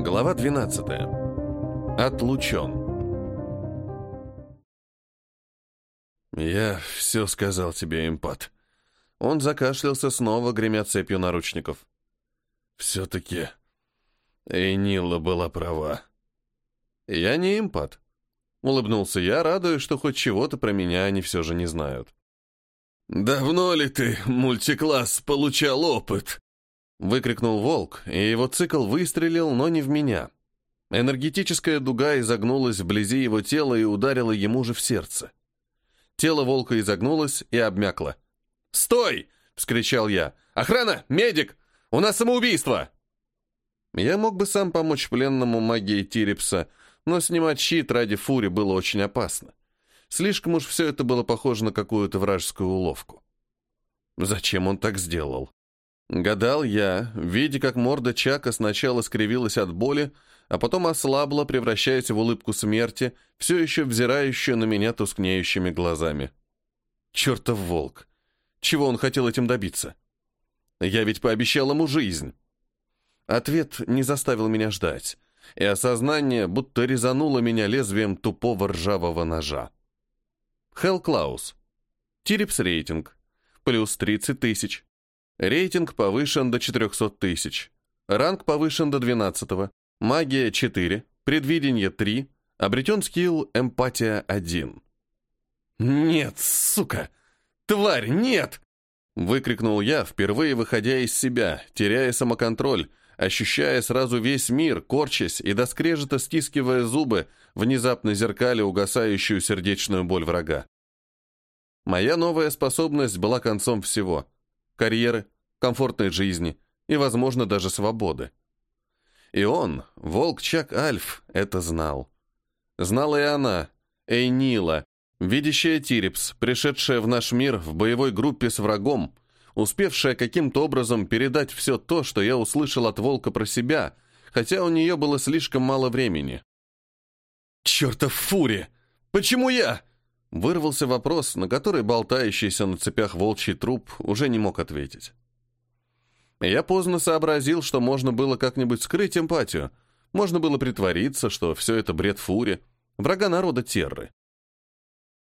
Глава 12. Отлучен. «Я все сказал тебе, импат». Он закашлялся снова, гремя цепью наручников. «Все-таки Эйнила была права». «Я не импат», — улыбнулся я, радуясь, что хоть чего-то про меня они все же не знают. «Давно ли ты, мультикласс, получал опыт?» Выкрикнул волк, и его цикл выстрелил, но не в меня. Энергетическая дуга изогнулась вблизи его тела и ударила ему же в сердце. Тело волка изогнулось и обмякло. «Стой!» — вскричал я. «Охрана! Медик! У нас самоубийство!» Я мог бы сам помочь пленному магии Тирипса, но снимать щит ради фури было очень опасно. Слишком уж все это было похоже на какую-то вражескую уловку. Зачем он так сделал? Гадал я, видя, как морда Чака сначала скривилась от боли, а потом ослабла, превращаясь в улыбку смерти, все еще взирающую на меня тускнеющими глазами. Чертов волк! Чего он хотел этим добиться? Я ведь пообещал ему жизнь. Ответ не заставил меня ждать, и осознание будто резануло меня лезвием тупого ржавого ножа. Хелл Клаус. Тирипс рейтинг. Плюс 30 тысяч. Рейтинг повышен до 400 тысяч. Ранг повышен до 12. -го. Магия 4. Предвидение 3. Обретен скилл Эмпатия 1. «Нет, сука! Тварь, нет!» Выкрикнул я, впервые выходя из себя, теряя самоконтроль, ощущая сразу весь мир, корчась и до скрежета стискивая зубы, внезапно зеркали угасающую сердечную боль врага. Моя новая способность была концом всего — карьеры, комфортной жизни и, возможно, даже свободы. И он, волк Чак Альф, это знал. Знала и она, Эйнила, видящая Тирипс, пришедшая в наш мир в боевой группе с врагом, успевшая каким-то образом передать все то, что я услышал от волка про себя, хотя у нее было слишком мало времени. «Чертов фури! Почему я?» Вырвался вопрос, на который болтающийся на цепях волчий труп уже не мог ответить. Я поздно сообразил, что можно было как-нибудь скрыть эмпатию, можно было притвориться, что все это бред фури, врага народа Терры.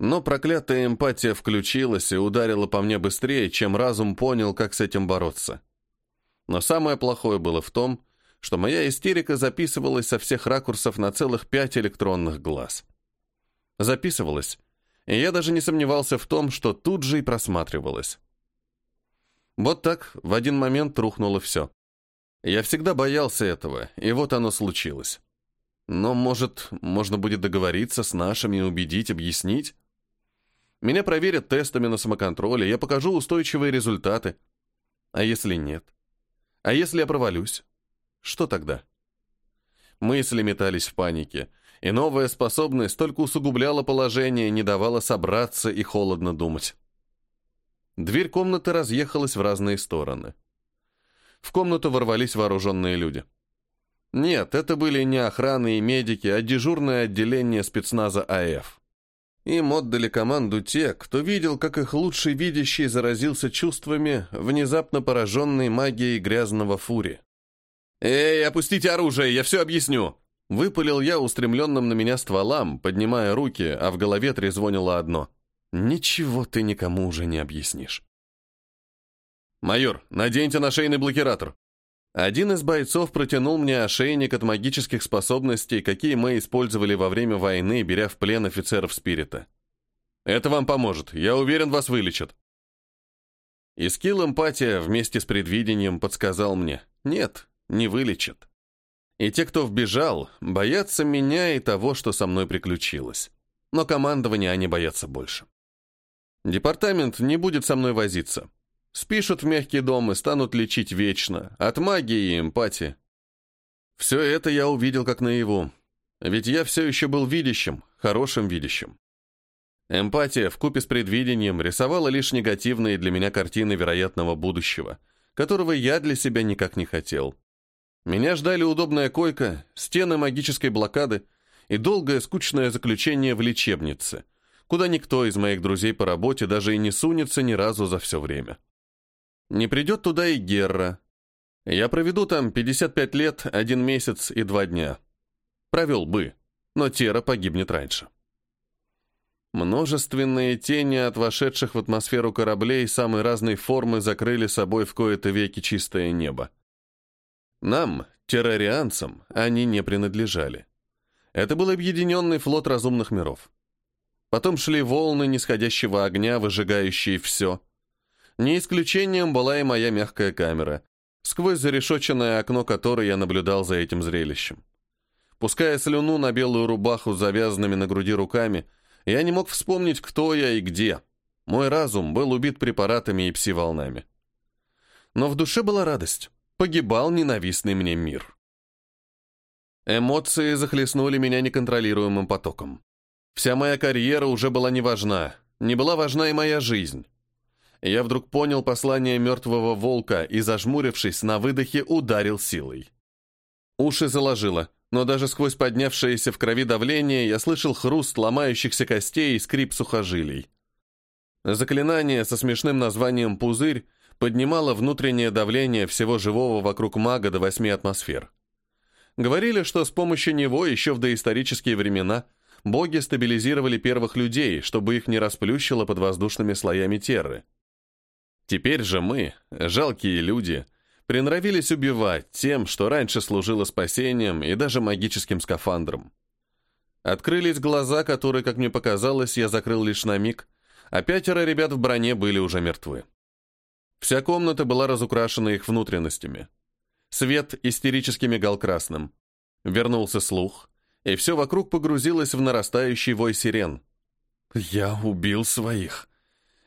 Но проклятая эмпатия включилась и ударила по мне быстрее, чем разум понял, как с этим бороться. Но самое плохое было в том, что моя истерика записывалась со всех ракурсов на целых пять электронных глаз. Записывалась, и я даже не сомневался в том, что тут же и просматривалось. Вот так в один момент рухнуло все. Я всегда боялся этого, и вот оно случилось. Но, может, можно будет договориться с нашими убедить, объяснить? Меня проверят тестами на самоконтроле, я покажу устойчивые результаты. А если нет? А если я провалюсь? Что тогда? Мысли метались в панике, и новая способность только усугубляла положение, не давала собраться и холодно думать. Дверь комнаты разъехалась в разные стороны. В комнату ворвались вооруженные люди. Нет, это были не охраны и медики, а дежурное отделение спецназа АФ. Им отдали команду те, кто видел, как их лучший видящий заразился чувствами, внезапно пораженной магией грязного фури. «Эй, опустите оружие, я все объясню!» Выпалил я устремленным на меня стволам, поднимая руки, а в голове трезвонило одно. «Ничего ты никому уже не объяснишь». «Майор, наденьте на шейный блокиратор». Один из бойцов протянул мне ошейник от магических способностей, какие мы использовали во время войны, беря в плен офицеров Спирита. «Это вам поможет. Я уверен, вас вылечат». И скилл эмпатия вместе с предвидением подсказал мне. «Нет, не вылечат». И те, кто вбежал, боятся меня и того, что со мной приключилось. Но командование они боятся больше. Департамент не будет со мной возиться. Спишут в мягкий дом и станут лечить вечно, от магии и эмпатии. Все это я увидел как наяву. Ведь я все еще был видящим, хорошим видящим. Эмпатия в купе с предвидением рисовала лишь негативные для меня картины вероятного будущего, которого я для себя никак не хотел. Меня ждали удобная койка, стены магической блокады и долгое скучное заключение в лечебнице, куда никто из моих друзей по работе даже и не сунется ни разу за все время. Не придет туда и Герра. Я проведу там 55 лет, один месяц и два дня. Провел бы, но Тера погибнет раньше. Множественные тени от вошедших в атмосферу кораблей самой разной формы закрыли собой в кои-то веки чистое небо. Нам, террорианцам, они не принадлежали. Это был объединенный флот разумных миров. Потом шли волны нисходящего огня, выжигающие все. Не исключением была и моя мягкая камера, сквозь зарешоченное окно которой я наблюдал за этим зрелищем. Пуская слюну на белую рубаху с завязанными на груди руками, я не мог вспомнить, кто я и где. Мой разум был убит препаратами и пси-волнами. Но в душе была радость. Погибал ненавистный мне мир. Эмоции захлестнули меня неконтролируемым потоком. Вся моя карьера уже была не важна, не была важна и моя жизнь. Я вдруг понял послание мертвого волка и, зажмурившись, на выдохе ударил силой. Уши заложило, но даже сквозь поднявшееся в крови давление я слышал хруст ломающихся костей и скрип сухожилий. Заклинание со смешным названием «Пузырь» поднимало внутреннее давление всего живого вокруг мага до восьми атмосфер. Говорили, что с помощью него еще в доисторические времена боги стабилизировали первых людей, чтобы их не расплющило под воздушными слоями терры. Теперь же мы, жалкие люди, приноровились убивать тем, что раньше служило спасением и даже магическим скафандром. Открылись глаза, которые, как мне показалось, я закрыл лишь на миг, а пятеро ребят в броне были уже мертвы. Вся комната была разукрашена их внутренностями. Свет истерически мигал красным. Вернулся слух, и все вокруг погрузилось в нарастающий вой сирен. Я убил своих.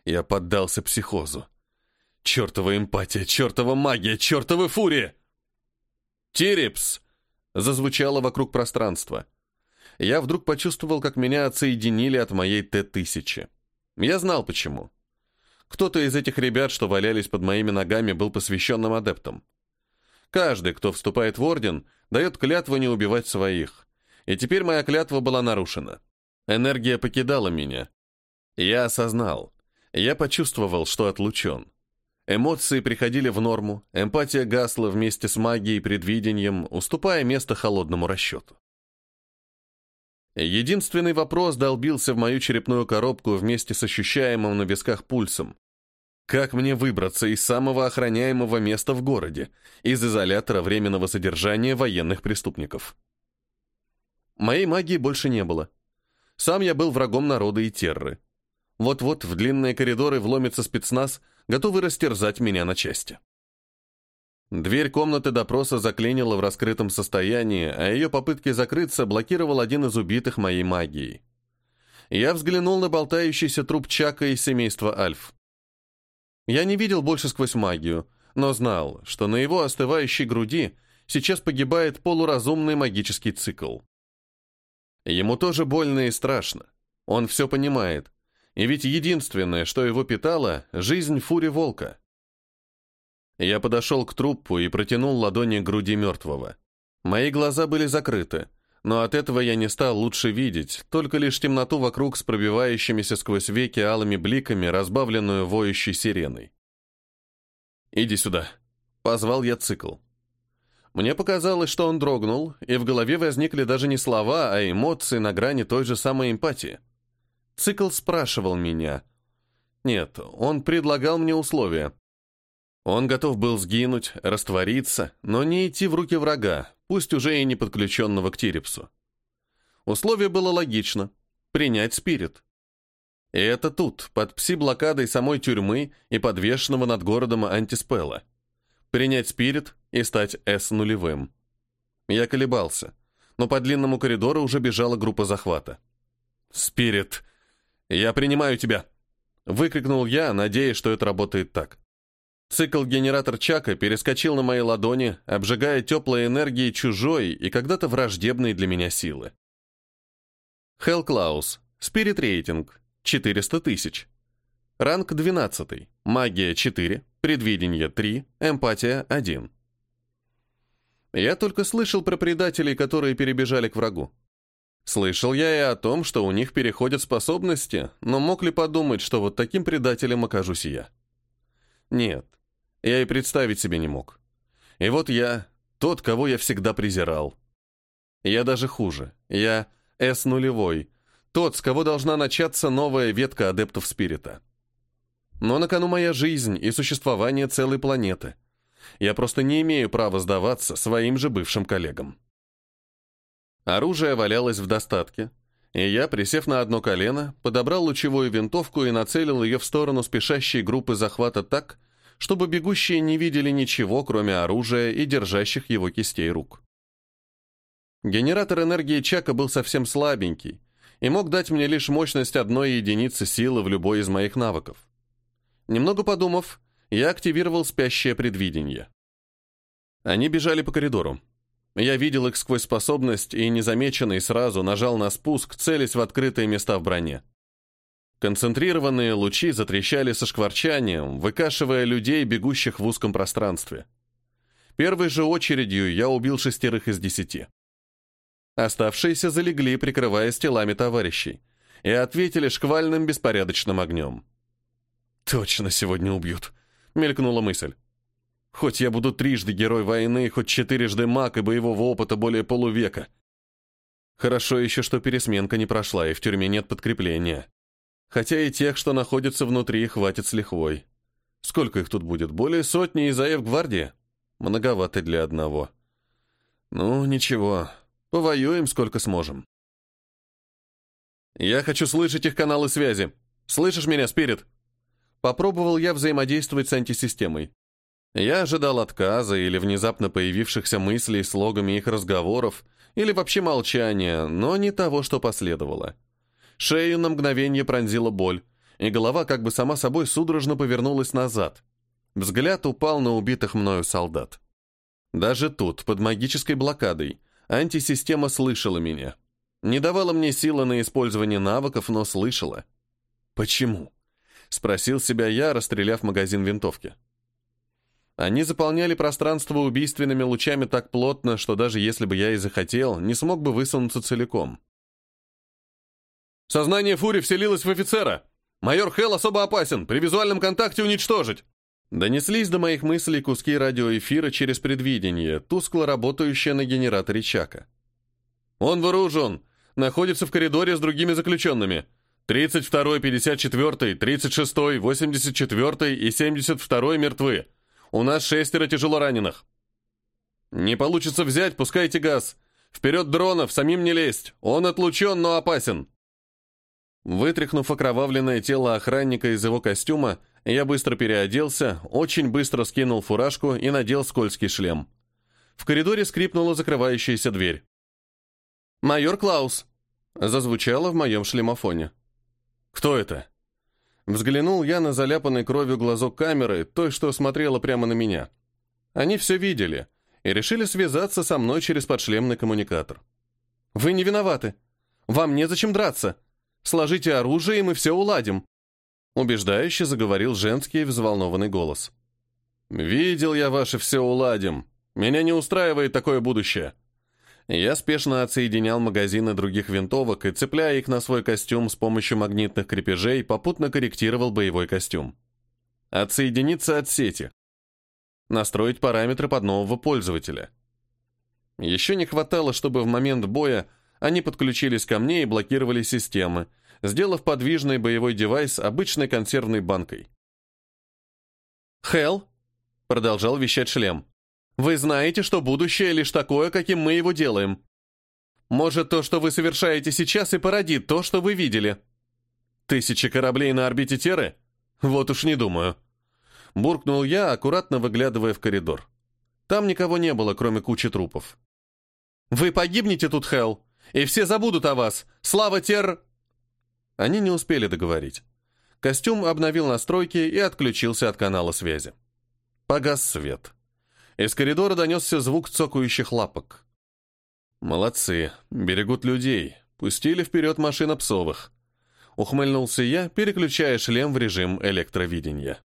Я поддался психозу. Чертова эмпатия, чертова магия, чертова фурия! «Тирипс!» — зазвучало вокруг пространства. Я вдруг почувствовал, как меня отсоединили от моей Т-1000. Я знал почему. Кто-то из этих ребят, что валялись под моими ногами, был посвященным адептом. Каждый, кто вступает в орден, дает клятву не убивать своих. И теперь моя клятва была нарушена. Энергия покидала меня. Я осознал. Я почувствовал, что отлучен. Эмоции приходили в норму, эмпатия гасла вместе с магией и предвидением, уступая место холодному расчету. Единственный вопрос долбился в мою черепную коробку вместе с ощущаемым на висках пульсом. Как мне выбраться из самого охраняемого места в городе, из изолятора временного содержания военных преступников? Моей магии больше не было. Сам я был врагом народа и терры. Вот-вот в длинные коридоры вломится спецназ, готовый растерзать меня на части. Дверь комнаты допроса заклинила в раскрытом состоянии, а ее попытки закрыться блокировал один из убитых моей магией. Я взглянул на болтающийся труп Чака из семейства Альф. Я не видел больше сквозь магию, но знал, что на его остывающей груди сейчас погибает полуразумный магический цикл. Ему тоже больно и страшно. Он все понимает. И ведь единственное, что его питало — жизнь фури волка. Я подошел к трупу и протянул ладони к груди мертвого. Мои глаза были закрыты, но от этого я не стал лучше видеть, только лишь темноту вокруг с пробивающимися сквозь веки алыми бликами, разбавленную воющей сиреной. «Иди сюда», — позвал я цикл. Мне показалось, что он дрогнул, и в голове возникли даже не слова, а эмоции на грани той же самой эмпатии. Цикл спрашивал меня. Нет, он предлагал мне условия. Он готов был сгинуть, раствориться, но не идти в руки врага, пусть уже и не подключенного к Тирипсу. Условие было логично — принять спирит. И это тут, под пси-блокадой самой тюрьмы и подвешенного над городом антиспела. Принять спирит и стать С нулевым. Я колебался, но по длинному коридору уже бежала группа захвата. «Спирит! Я принимаю тебя!» Выкрикнул я, надеясь, что это работает так. Цикл-генератор Чака перескочил на мои ладони, обжигая теплой энергией чужой и когда-то враждебной для меня силы. Хелл Клаус. Спирит рейтинг. 400 тысяч. Ранг 12. Магия 4. Предвидение 3. Эмпатия 1. Я только слышал про предателей, которые перебежали к врагу. Слышал я и о том, что у них переходят способности, но мог ли подумать, что вот таким предателем окажусь я? Нет, я и представить себе не мог. И вот я, тот, кого я всегда презирал. Я даже хуже. Я С нулевой, тот, с кого должна начаться новая ветка адептов спирита. Но на кону моя жизнь и существование целой планеты. Я просто не имею права сдаваться своим же бывшим коллегам. Оружие валялось в достатке, и я, присев на одно колено, подобрал лучевую винтовку и нацелил ее в сторону спешащей группы захвата так, чтобы бегущие не видели ничего, кроме оружия и держащих его кистей рук. Генератор энергии Чака был совсем слабенький и мог дать мне лишь мощность одной единицы силы в любой из моих навыков. Немного подумав, я активировал спящее предвидение. Они бежали по коридору. Я видел их сквозь способность и, незамеченный, сразу нажал на спуск, целясь в открытые места в броне. Концентрированные лучи затрещали со шкварчанием, выкашивая людей, бегущих в узком пространстве. Первой же очередью я убил шестерых из десяти. Оставшиеся залегли, прикрываясь телами товарищей, и ответили шквальным беспорядочным огнем. «Точно сегодня убьют», — мелькнула мысль. Хоть я буду трижды герой войны, хоть четырежды маг и боевого опыта более полувека. Хорошо еще, что пересменка не прошла, и в тюрьме нет подкрепления. Хотя и тех, что находятся внутри, хватит с лихвой. Сколько их тут будет? Более сотни из АФ гвардии? Многовато для одного. Ну, ничего. Повоюем, сколько сможем. Я хочу слышать их каналы связи. Слышишь меня, Спирит? Попробовал я взаимодействовать с антисистемой. Я ожидал отказа или внезапно появившихся мыслей с логами их разговоров, или вообще молчания, но не того, что последовало. Шею на мгновение пронзила боль, и голова как бы сама собой судорожно повернулась назад. Взгляд упал на убитых мною солдат. Даже тут, под магической блокадой, антисистема слышала меня. Не давала мне силы на использование навыков, но слышала. «Почему?» — спросил себя я, расстреляв магазин винтовки. Они заполняли пространство убийственными лучами так плотно, что даже если бы я и захотел, не смог бы высунуться целиком. «Сознание Фури вселилось в офицера! Майор Хелл особо опасен! При визуальном контакте уничтожить!» Донеслись до моих мыслей куски радиоэфира через предвидение, тускло работающие на генераторе Чака. «Он вооружен! Находится в коридоре с другими заключенными!» 32-й, 54-й, 36-й, 84-й и 72-й мертвы. У нас шестеро тяжело раненых. Не получится взять, пускайте газ. Вперед дронов, самим не лезть. Он отлучен, но опасен. Вытряхнув окровавленное тело охранника из его костюма, я быстро переоделся, очень быстро скинул фуражку и надел скользкий шлем. В коридоре скрипнула закрывающаяся дверь. «Майор Клаус!» зазвучало в моем шлемофоне. «Кто это?» Взглянул я на заляпанный кровью глазок камеры, той, что смотрела прямо на меня. Они все видели и решили связаться со мной через подшлемный коммуникатор. «Вы не виноваты. Вам незачем драться. Сложите оружие, и мы все уладим», убеждающе заговорил женский взволнованный голос. «Видел я ваше «все уладим». Меня не устраивает такое будущее. Я спешно отсоединял магазины других винтовок и, цепляя их на свой костюм с помощью магнитных крепежей, попутно корректировал боевой костюм. Отсоединиться от сети. Настроить параметры под нового пользователя. Еще не хватало, чтобы в момент боя они подключились ко мне и блокировали системы, сделав подвижный боевой девайс обычной консервной банкой. «Хелл», — продолжал вещать шлем, — вы знаете, что будущее лишь такое, каким мы его делаем. Может, то, что вы совершаете сейчас, и породит то, что вы видели. Тысячи кораблей на орбите Теры? Вот уж не думаю. Буркнул я, аккуратно выглядывая в коридор. Там никого не было, кроме кучи трупов. «Вы погибнете тут, Хелл, и все забудут о вас. Слава Тер...» Они не успели договорить. Костюм обновил настройки и отключился от канала связи. Погас свет. Из коридора донесся звук цокающих лапок. «Молодцы, берегут людей. Пустили вперед машина псовых». Ухмыльнулся я, переключая шлем в режим электровидения.